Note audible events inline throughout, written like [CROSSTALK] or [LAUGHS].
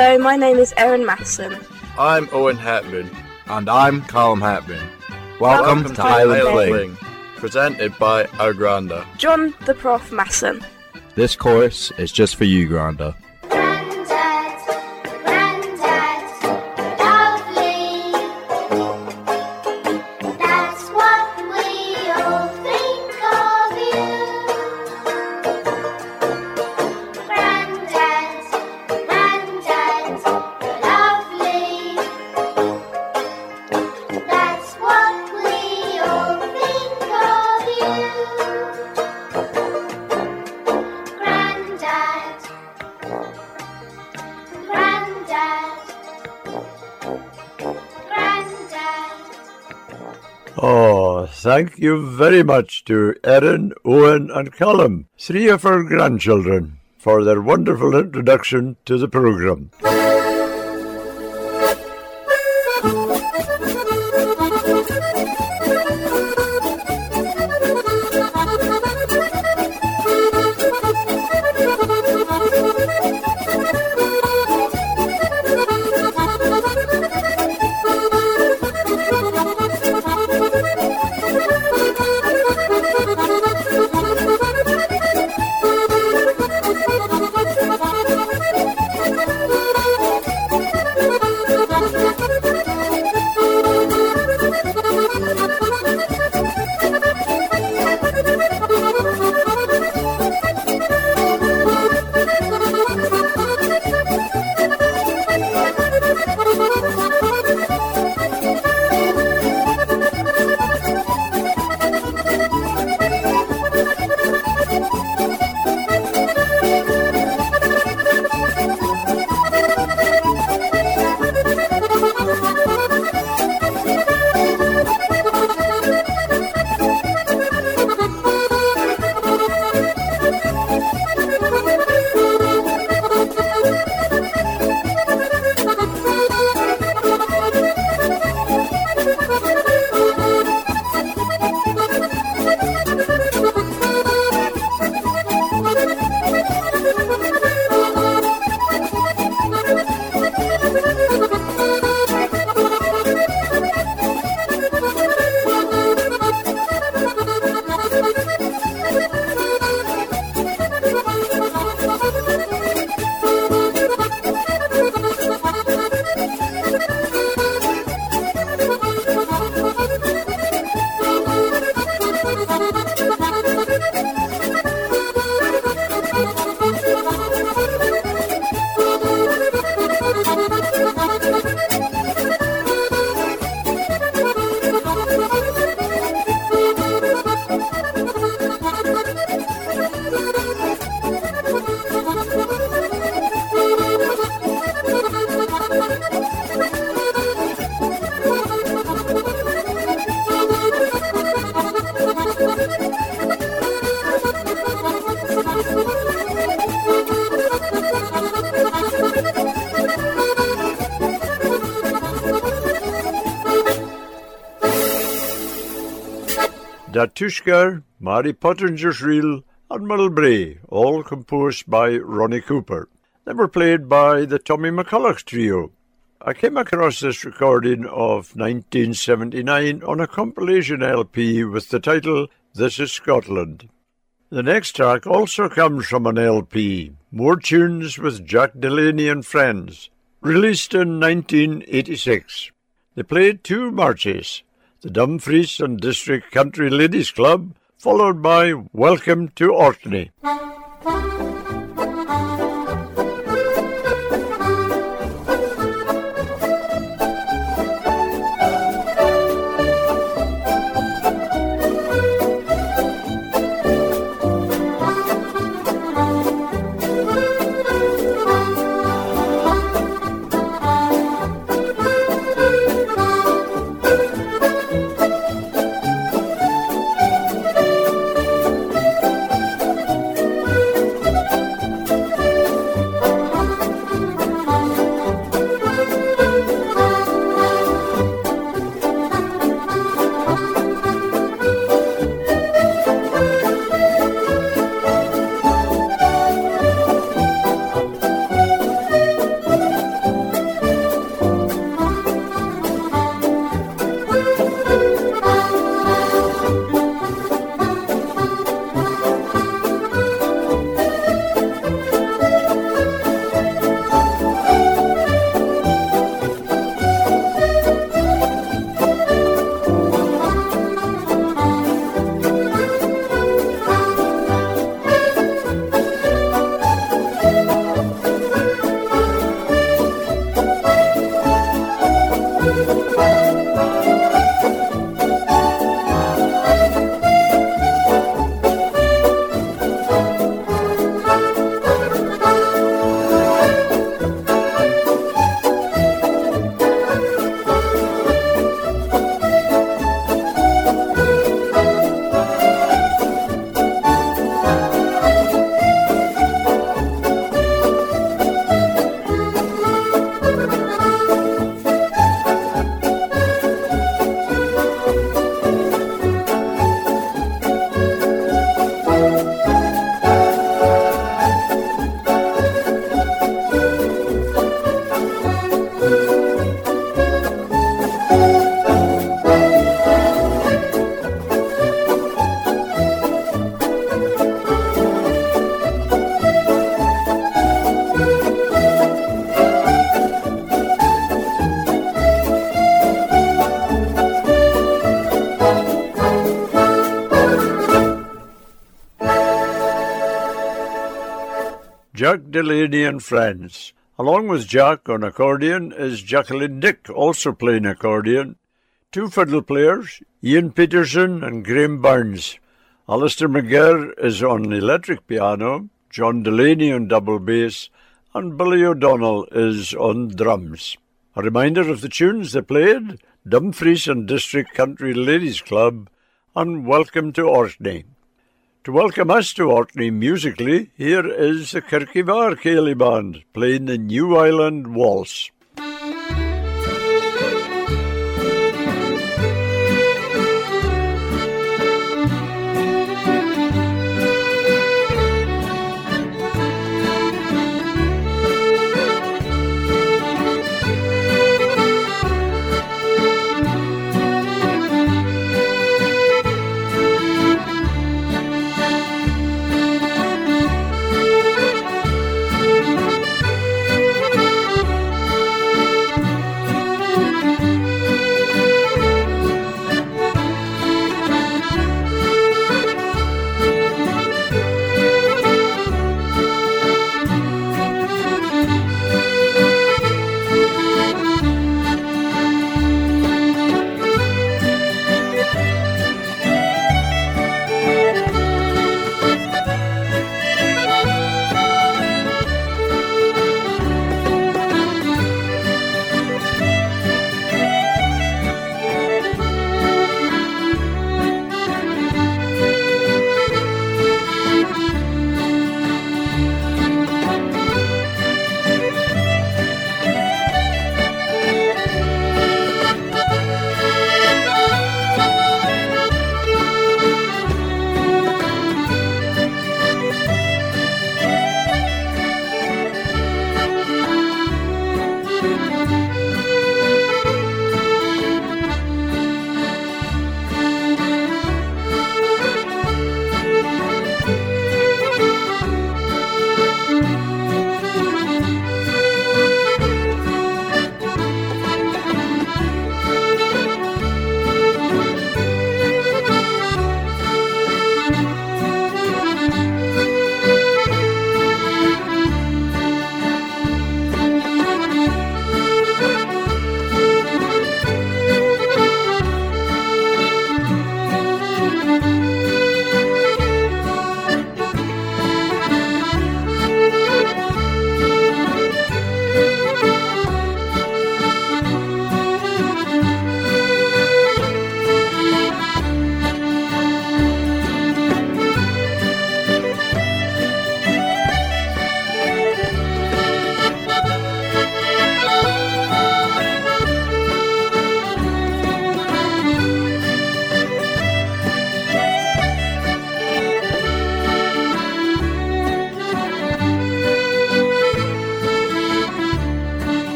Hello, my name is Erin Masson. I'm Owen Hatman. And I'm Callum Hatman. Welcome, Welcome to to Island Island Fling. Fling, presented by Agranda. John the Prof Masson. This course is just for you, Granda. Thank you very much to Erin, Owen, and Callum, three of our grandchildren, for their wonderful introduction to the programme. Datushka, Mary Pottinger's Reel, and Mulbray, all composed by Ronnie Cooper. They were played by the Tommy McCulloch Trio. I came across this recording of 1979 on a compilation LP with the title This is Scotland. The next track also comes from an LP, More Tunes with Jack Delaney and Friends, released in 1986. They played two marches, the Dumfries and District Country Ladies Club, followed by Welcome to Orkney. And Friends. Along with Jack on accordion is Jacqueline Dick, also playing accordion. Two fiddle players, Ian Peterson and Graham Burns. Alistair McGirr is on electric piano, John Delaney on double bass, and Billy O'Donnell is on drums. A reminder of the tunes they played Dumfries and District Country Ladies Club, and Welcome to Orkney. To welcome us to Orkney musically, here is the Kirkivar Ceilidh Band playing the New Island Waltz.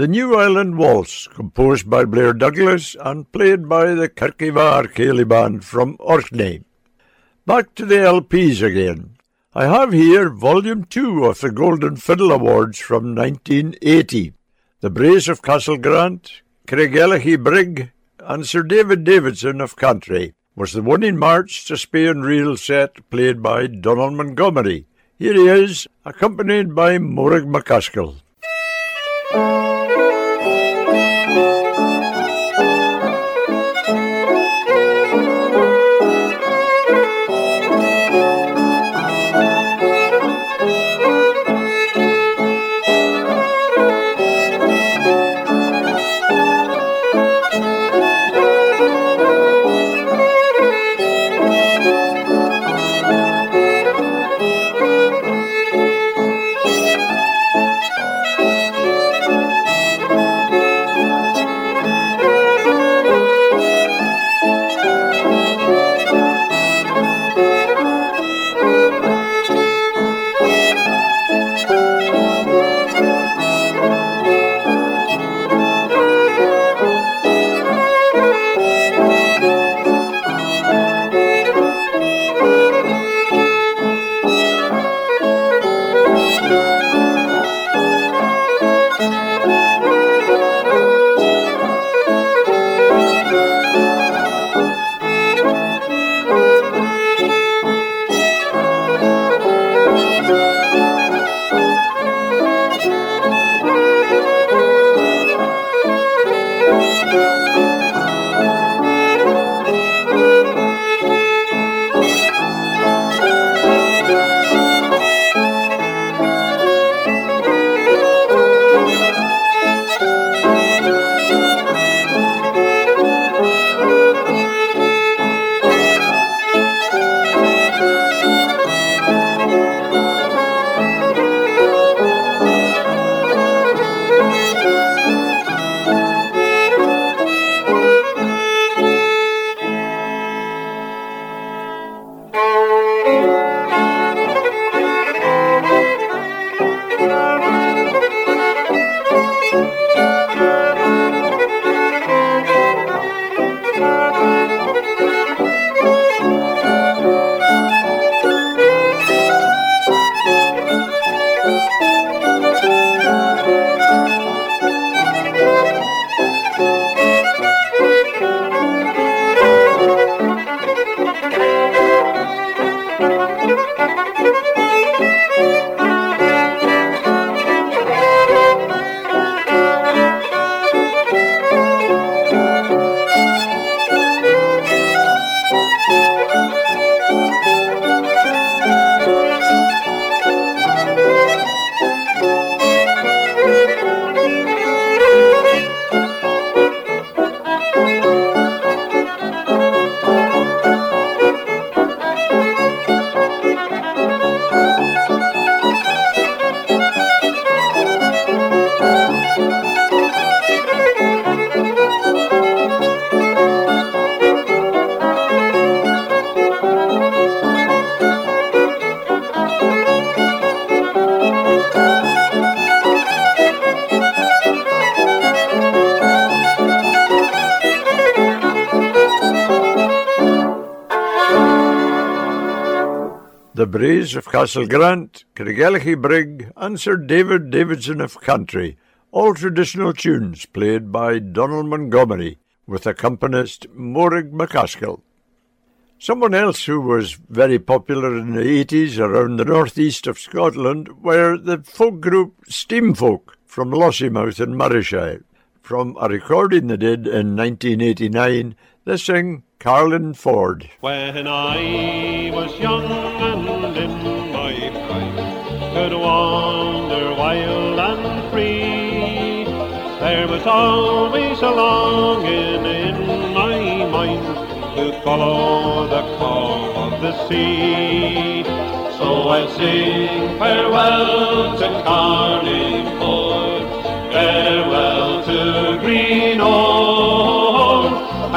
The New Island Waltz, composed by Blair Douglas and played by the Kirkivar Ceilidh Band from Orkney. Back to the LPs again. I have here Volume 2 of the Golden Fiddle Awards from 1980. The Braes of Castle Grant, Craigellachie Brig, and Sir David Davidson of Cantray was the winning march strathspey reel set played by Donald Montgomery. Here he is, accompanied by Morag McCaskill. Castle Grant, Craigellachie Brig, and Sir David Davidson of Cantray, all traditional tunes played by Donald Montgomery, with accompanist Morag McCaskill. Someone else who was very popular in the 80s around the northeast of Scotland were the folk group Steamfolk from Lossiemouth in Morayshire. From a recording they did in 1989, they sing Carlingford. When I was young could wander wild and free, there was always a longing in my mind to follow the call of the sea. So I'll sing farewell to Carlingford, farewell to Greenore.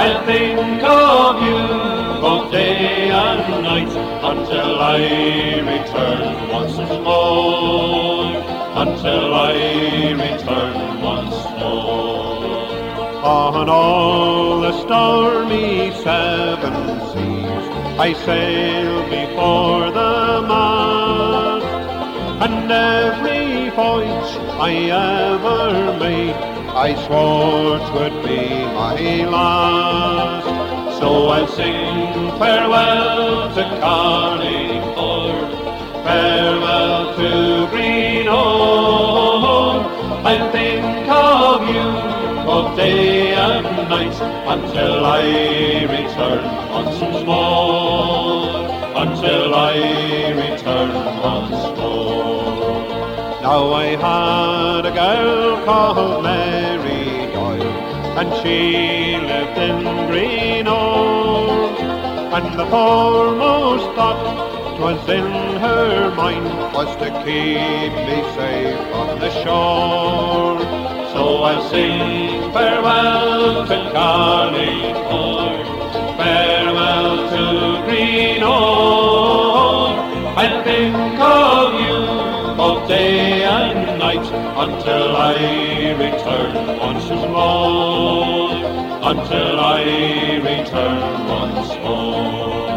I'll think of you both day and night until I return once more. Until I return once more. Ah, On all the stormy seven seas I sail before the mast, and every voyage I ever made I swore 'twould be my last. So I'll sing farewell to Carlingford, farewell to Greenore. I'll think of you both day and night until I return once more. Until I return once more. Now I had a girl called Mary and she lived in Greenore. And the foremost thought was in her mind was to keep me safe on the shore. So I'll sing farewell to Carlingford, until I return once more. Until I return once more.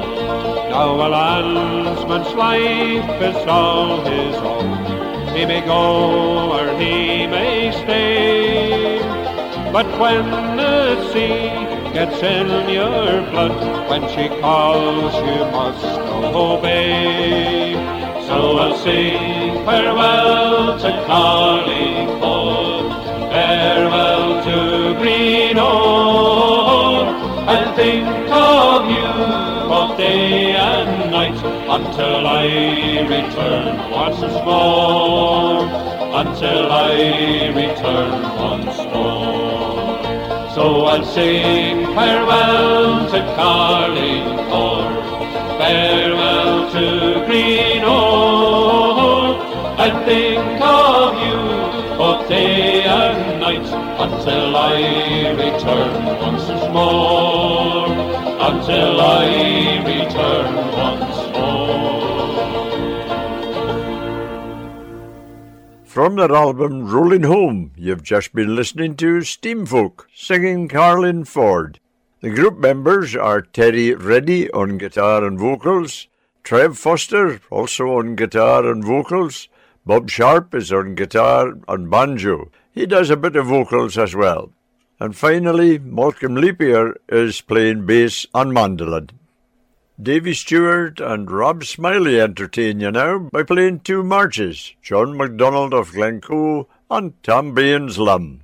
Now a landsman's life is all his own. He may go or he may stay. But when the sea gets in your blood, when she calls you must obey. So I'll sing farewell to Carlingford, farewell to Greenore, and think of you both day and night until I return once more, until I return once more. So I'll sing farewell to Carlingford, farewell to Greenore, I think of you both day and night until I return once more, until I return once more. From their album Rolling Home, you've just been listening to Steamfolk singing Carlingford. The group members are Terry Reddy on guitar and vocals, Trev Foster also on guitar and vocals, Bob Sharp is on guitar and banjo. He does a bit of vocals as well. And finally, Malcolm Leapier is playing bass and mandolin. Davy Stewart and Rob Smiley entertain you now by playing two marches, John MacDonald of Glencoe and Tam Bain's Lum.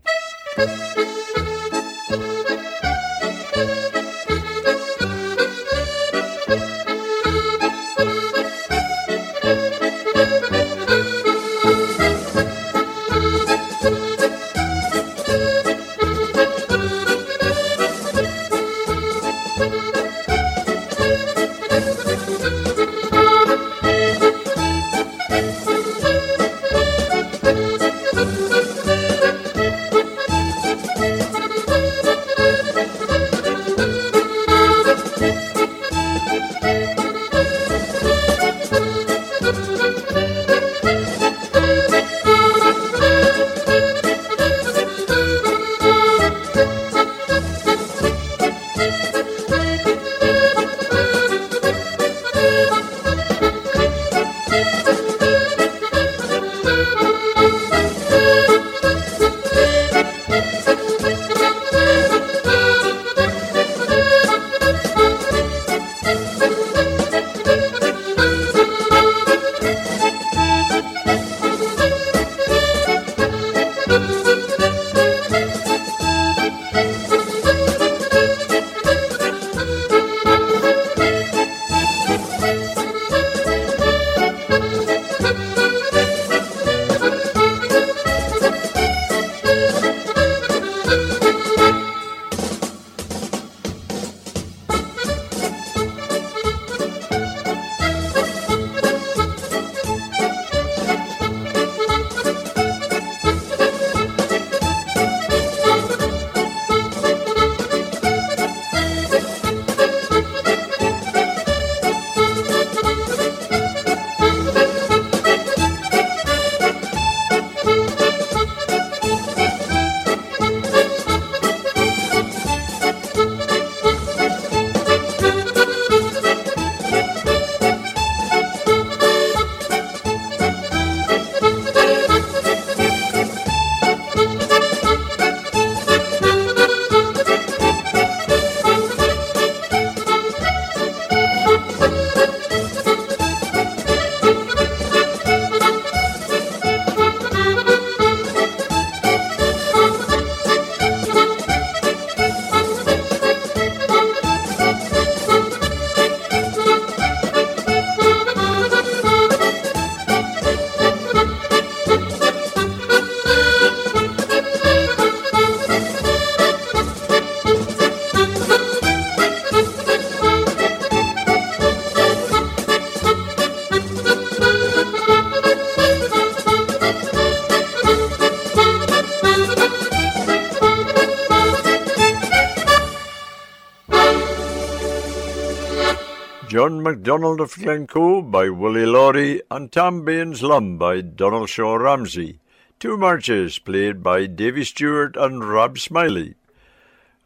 MacDonald of Glencoe by Willie Lawrie and Tam Bain's Lum by Donald Shaw Ramsay. Two marches played by Davy Stewart and Rob Smiley.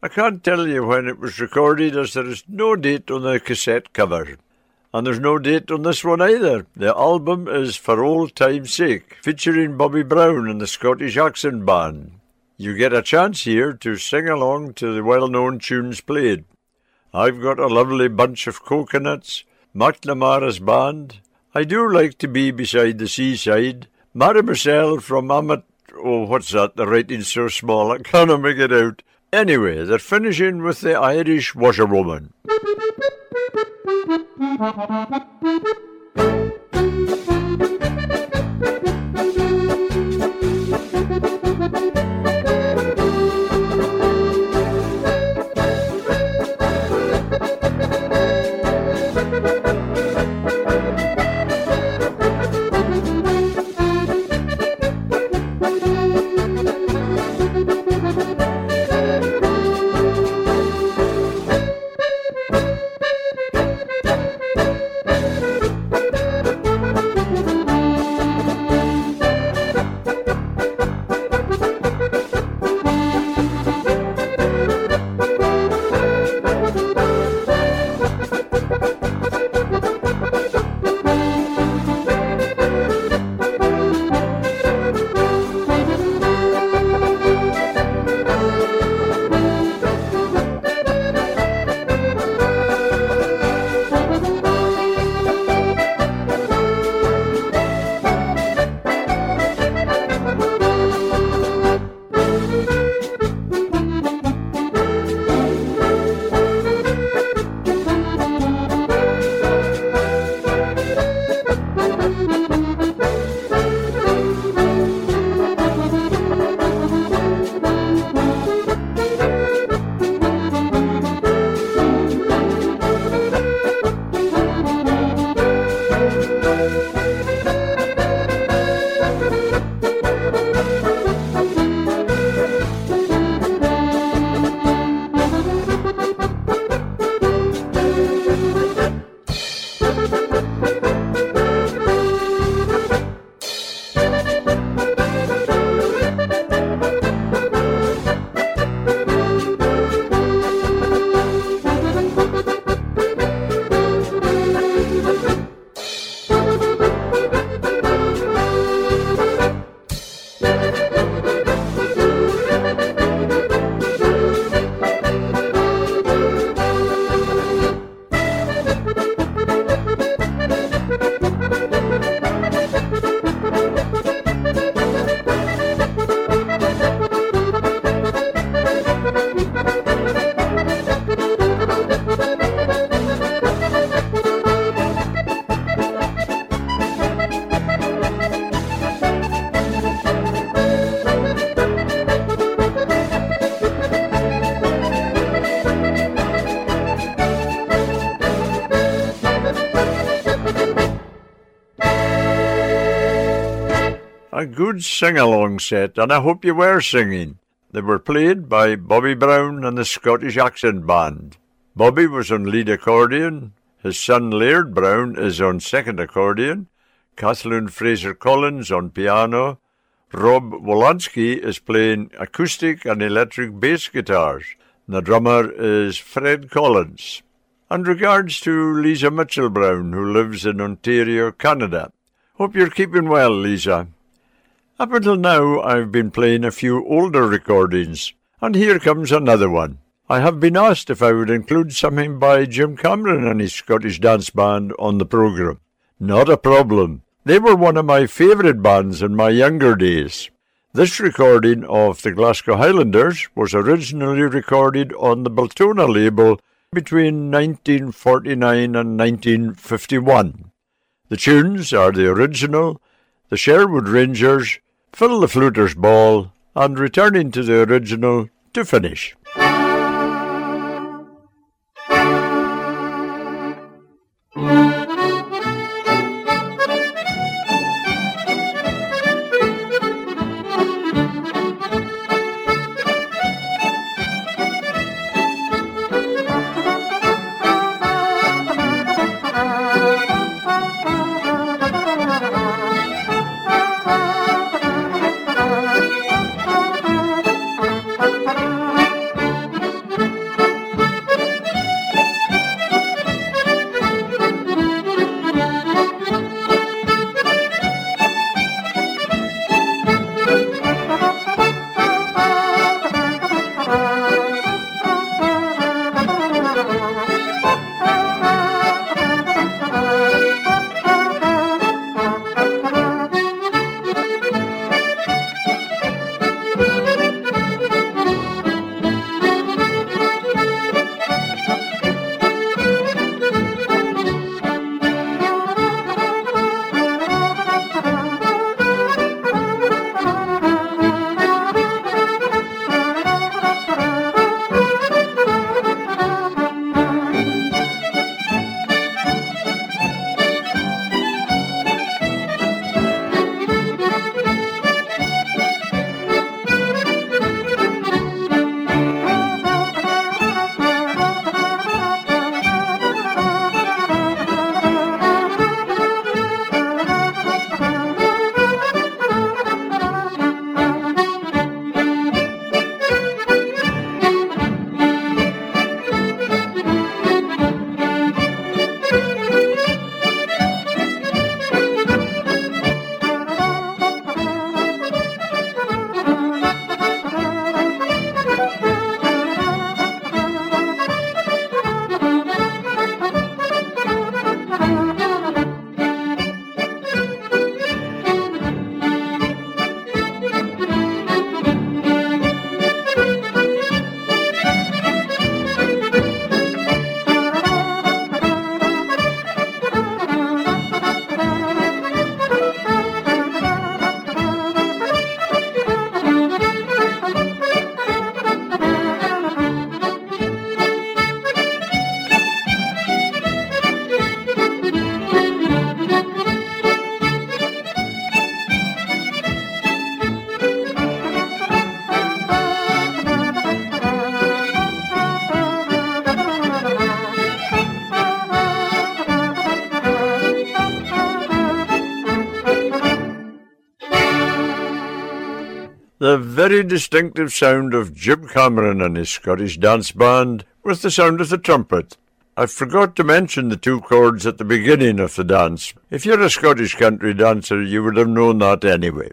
I can't tell you when it was recorded as there is no date on the cassette cover. And there's no date on this one either. The album is For Old Time's Sake, featuring Bobby Brown and the Scottish Accent Band. You get a chance here to sing along to the well-known tunes played. I've got a lovely bunch of coconuts, McNamara's band. I do like to be beside the seaside. Mademoiselle from Amat. Oh, what's that? The writing's so small I can't make it out. Anyway, they're finishing with the Irish washerwoman. Good sing-along set, and I hope you were singing. They were played by Bobby Brown and the Scottish Accent Band. Bobby was on lead accordion, his son Laird Brown is on second accordion, Kathleen Fraser Collins on piano, Rob Wolanski is playing acoustic and electric bass guitars, and the drummer is Fred Collins. And regards to Lisa Mitchell Brown, who lives in Ontario, Canada. Hope you're keeping well, Lisa. Up until now, I've been playing a few older recordings, and here comes another one. I have been asked if I would include something by Jim Cameron and his Scottish dance band on the programme. Not a problem. They were one of my favourite bands in my younger days. This recording of the Glasgow Highlanders was originally recorded on the Beltona label between 1949 and 1951. The tunes are the original, the Sherwood Rangers, Phil the Fluter's Ball, and returning to the original to finish. very distinctive sound of Jim Cameron and his Scottish dance band with the sound of the trumpet. I forgot to mention the two chords at the beginning of the dance. If you're a Scottish country dancer, you would have known that anyway.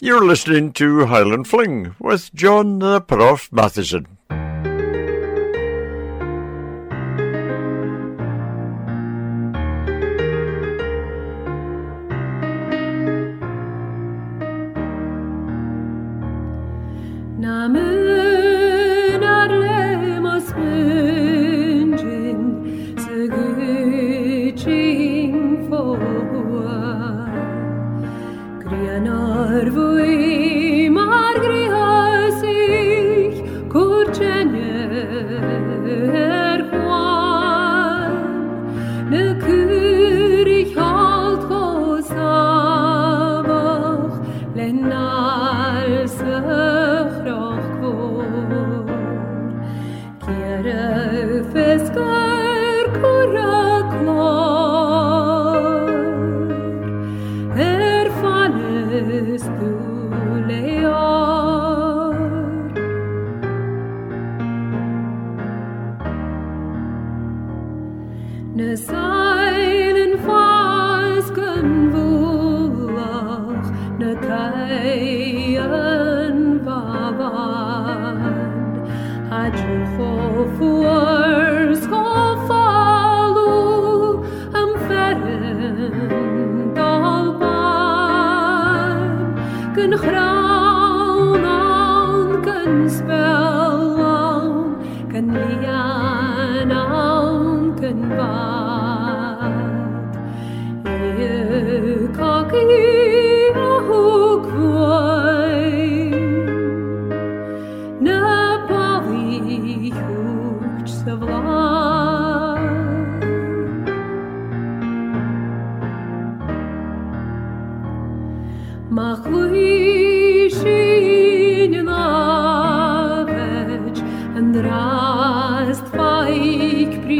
You're listening to Highland Fling with John the Prof. Matheson.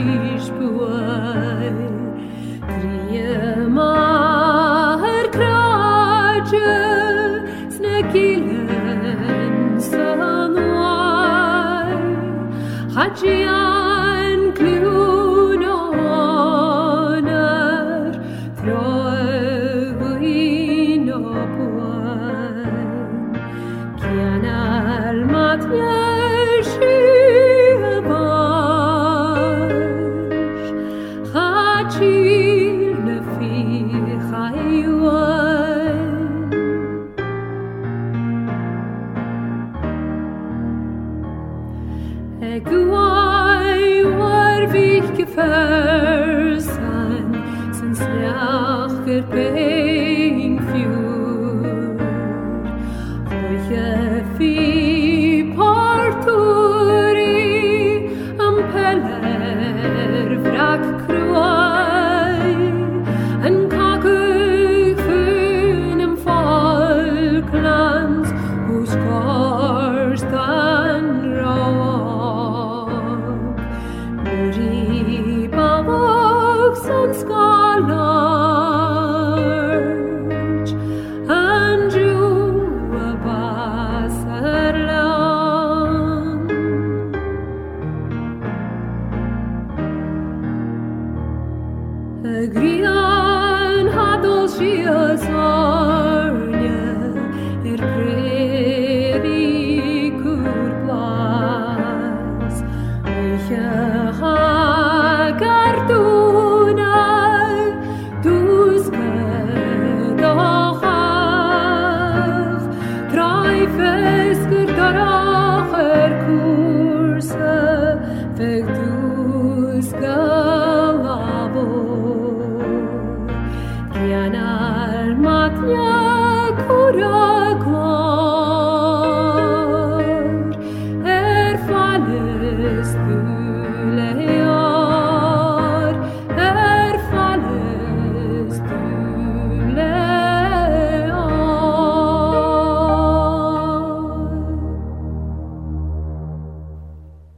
whisper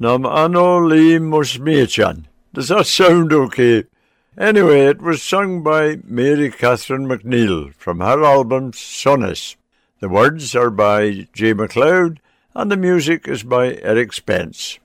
Nam Anoli Musmirchan. Does that sound okay? Anyway, it was sung by Mary Catherine McNeil from her album Sonus. The words are by Jay McLeod and the music is by Eric Spence.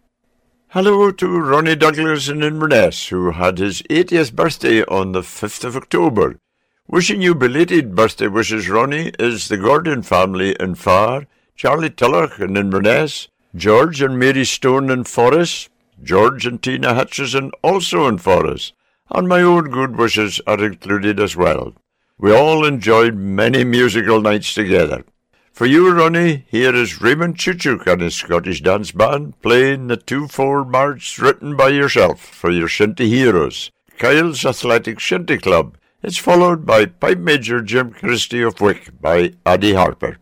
Hello to Ronnie Douglas in Inverness, who had his 80th birthday on the 5th of October. Wishing you belated birthday wishes, Ronnie, is the Gordon family in Far, Charlie Tulloch in Inverness, George and Mary Stone in Forres, George and Tina Hutchison also in Forres, and my own good wishes are included as well. We all enjoyed many musical nights together. For you, Ronnie, here is Raymond Chuchuk and his Scottish Dance Band playing the 2-4 march written by yourself for your shinty heroes, Kyles Athletic Shinty Club. It's followed by Pipe Major Jim Christie of Wick by Addie Harper.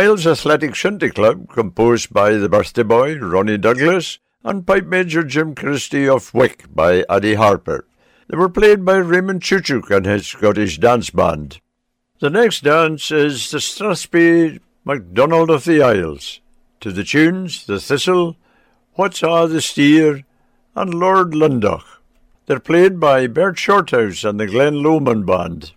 Kyles Athletic Shinty Club, composed by the birthday boy Ronnie Douglas and pipe major Jim Christie of Wick by Addie Harper. They were played by Raymond Chuchuk and his Scottish Dance Band. The next dance is the Strathspey MacDonald of the Isles, to the tunes The Thistle, What's A the Steer, and Lord Lyndoch. They're played by Bert Shorthouse and the Glen Lomond Band.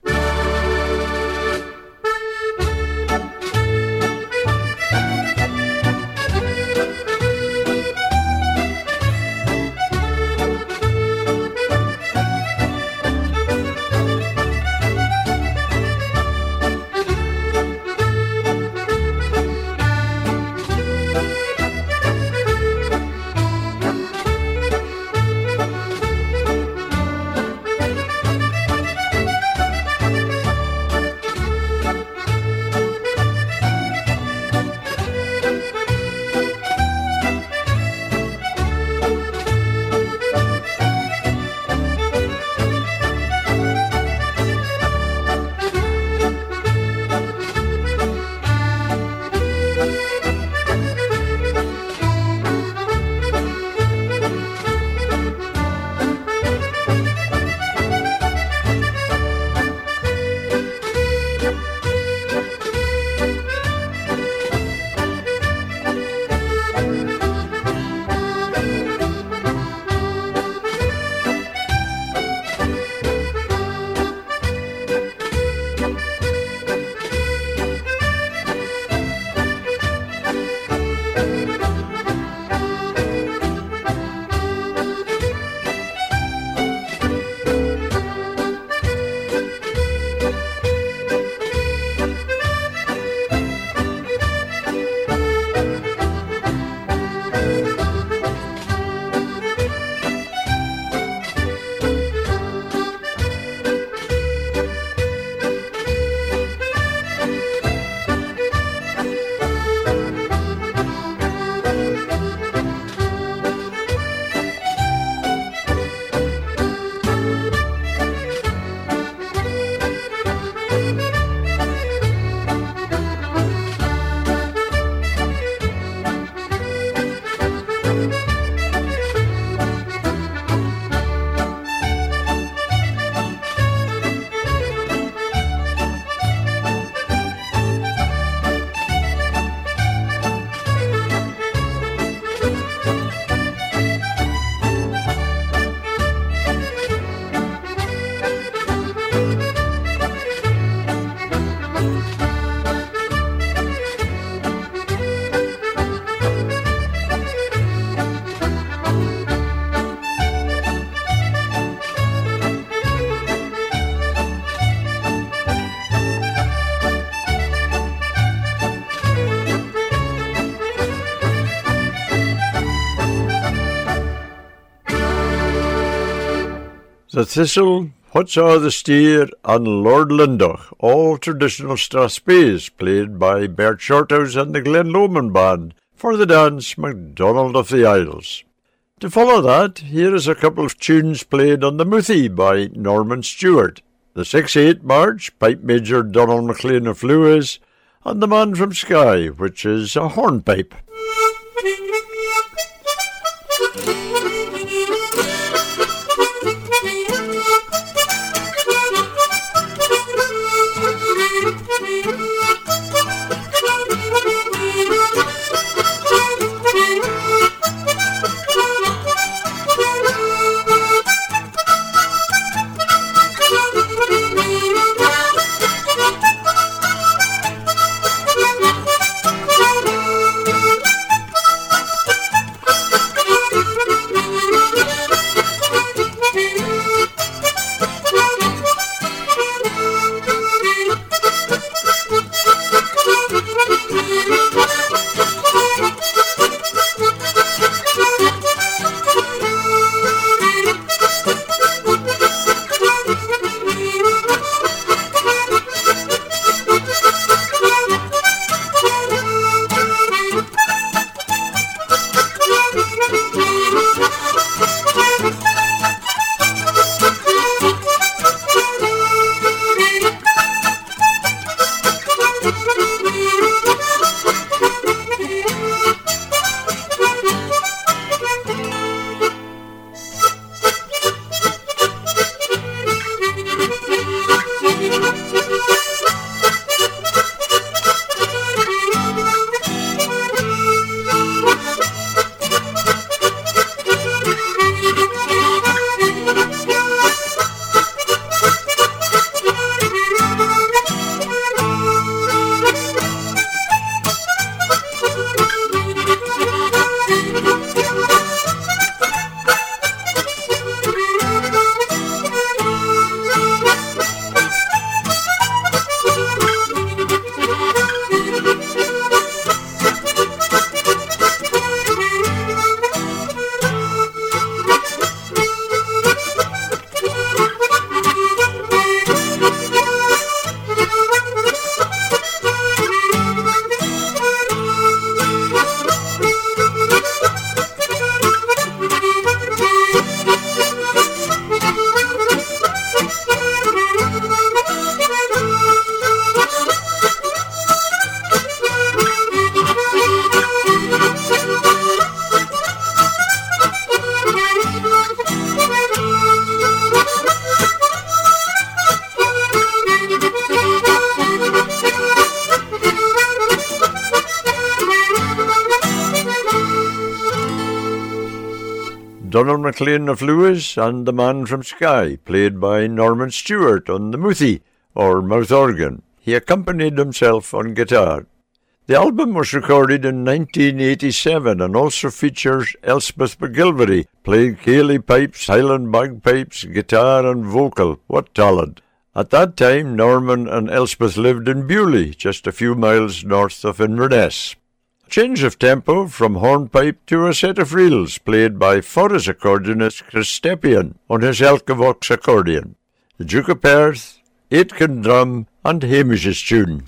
The Thistle, What's All the Steer, and Lord Lyndoch, all traditional Strathspeys played by Bert Shorthouse and the Glen Lomond Band for the dance MacDonald of the Isles. To follow that, here is a couple of tunes played on the Moothie by Norman Stewart. The 6-8 March, Pipe Major Donald MacLean of Lewis, and The Man from Skye, which is a hornpipe. [LAUGHS] MacLean of Lewis and the Man from Skye, played by Norman Stewart on the Moothie, or mouth organ. He accompanied himself on guitar. The album was recorded in 1987 and also features Elspeth McGilvery playing Ceilidh pipes, Highland bagpipes, guitar and vocal. What talent! At that time, Norman and Elspeth lived in Beauly, just a few miles north of Inverness. Change of tempo from hornpipe to a set of reels played by Forres accordionist Chris Stepien on his Elkavox accordion. The Duke of Perth, Aiken drum and Hamish's tune.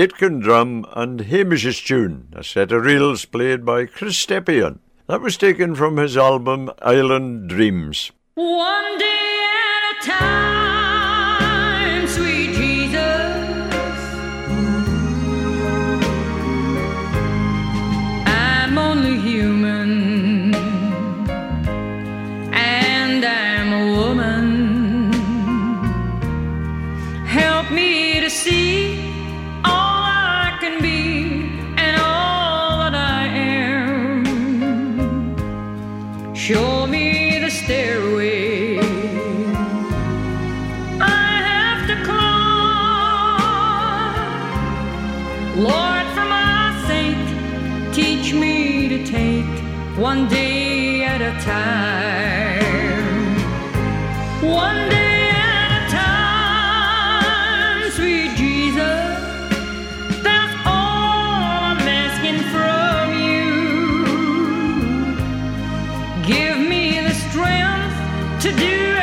it drum and Hamish's tune, a set of reels played by Chris Stepien. That was taken from his album Island Dreams. to do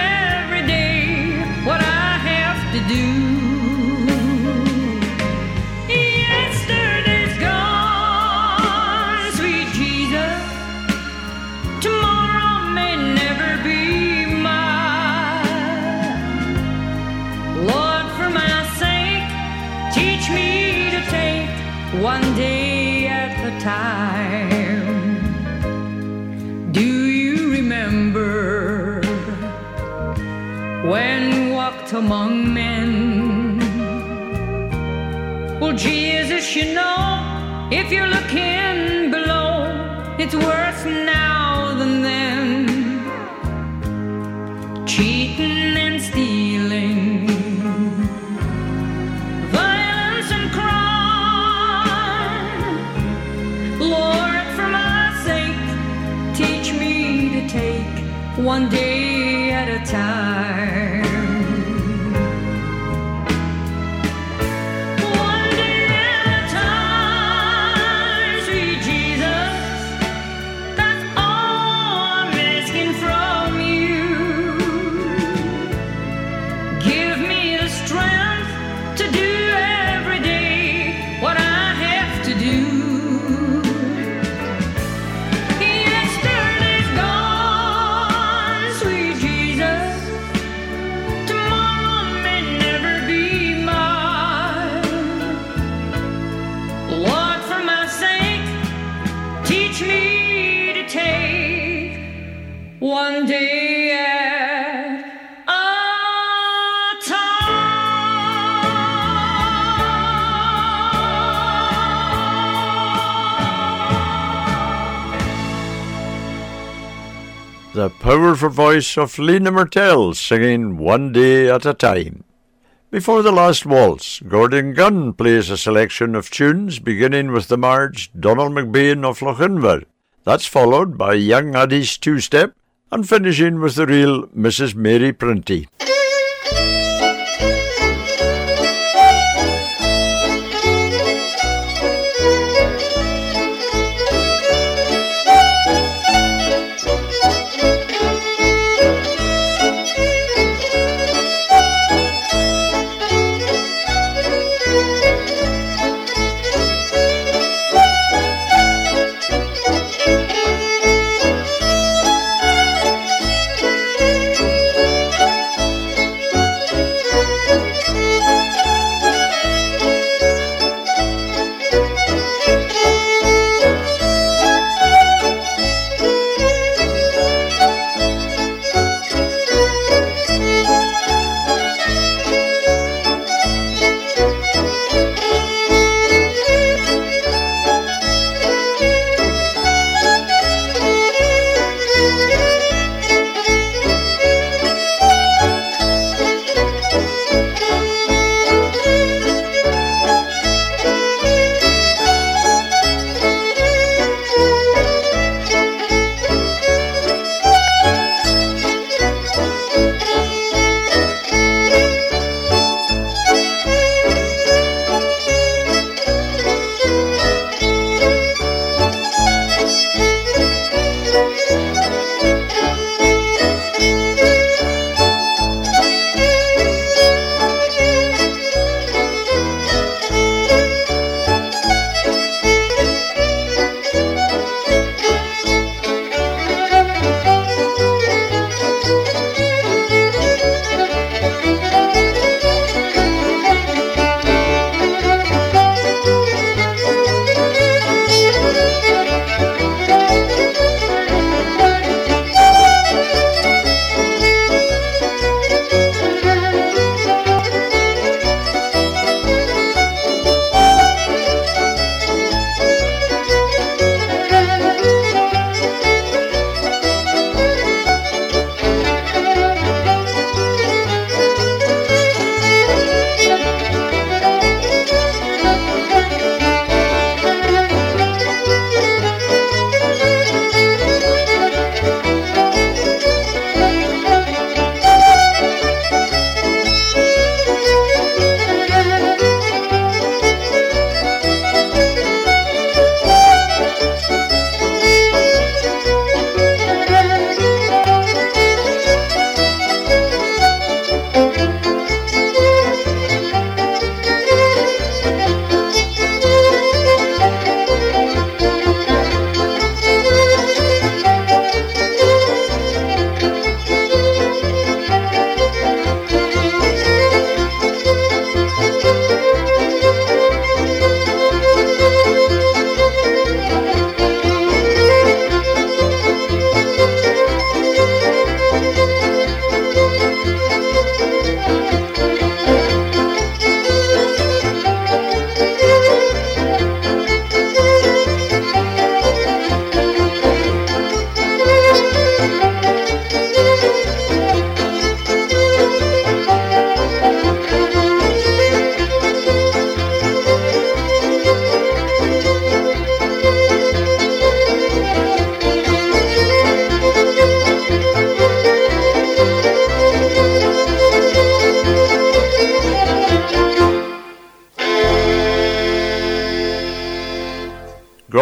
the powerful voice of Lena Martell singing One Day at a Time. Before the last waltz, Gordon Gunn plays a selection of tunes beginning with the march Donald McBain of Lochinver. That's followed by Young Addie's two-step and finishing with the reel Mrs. Mary Prunty.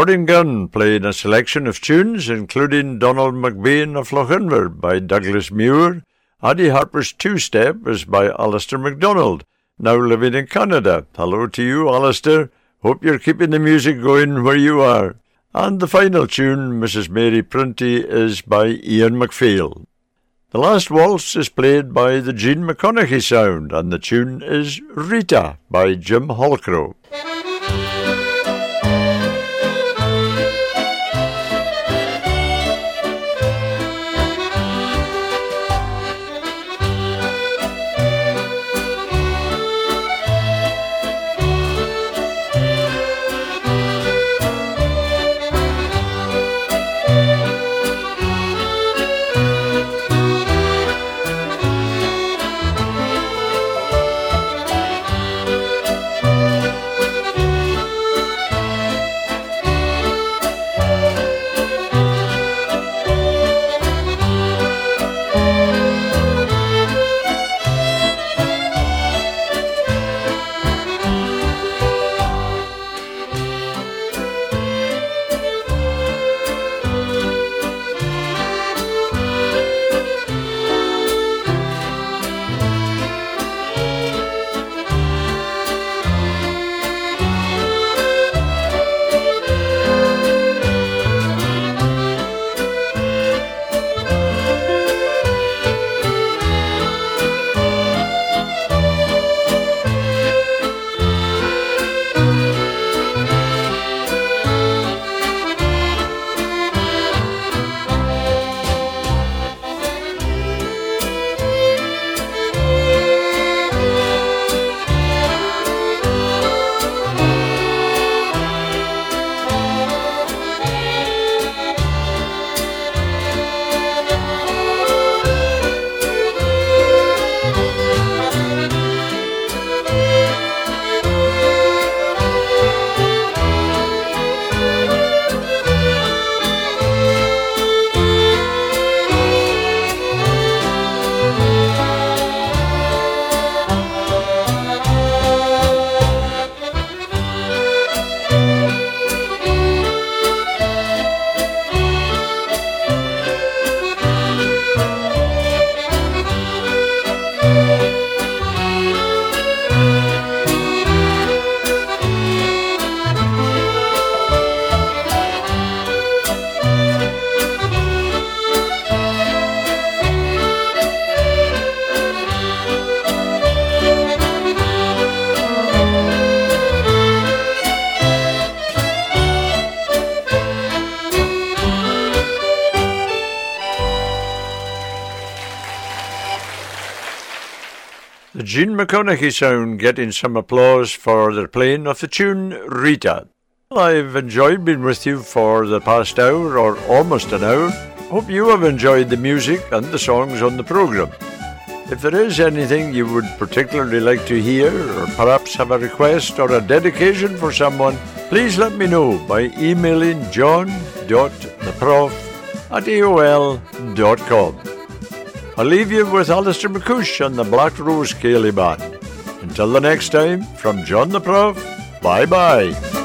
Martin Gunn playing a selection of tunes, including Donald McBean of Lochinver by Douglas Muir. Addie Harper's Two Step is by Alistair MacDonald, now living in Canada. Hello to you, Alistair. Hope you're keeping the music going where you are. And the final tune, Mrs. Mary Prunty, is by Ian MacPhail. The last waltz is played by the Gene McConaughey Sound, and the tune is Rita by Jim Holcrow. Gene McConaughey Sound getting some applause for their playing of the tune Rita. I've enjoyed being with you for the past hour or almost an hour. Hope you have enjoyed the music and the songs on the programme. If there is anything you would particularly like to hear, or perhaps have a request or a dedication for someone, please let me know by emailing john.theprof at aol.com. I'll leave you with Alistair McCush and the Black Rose Ceilidh Band. Until the next time, from John the Prof, bye bye.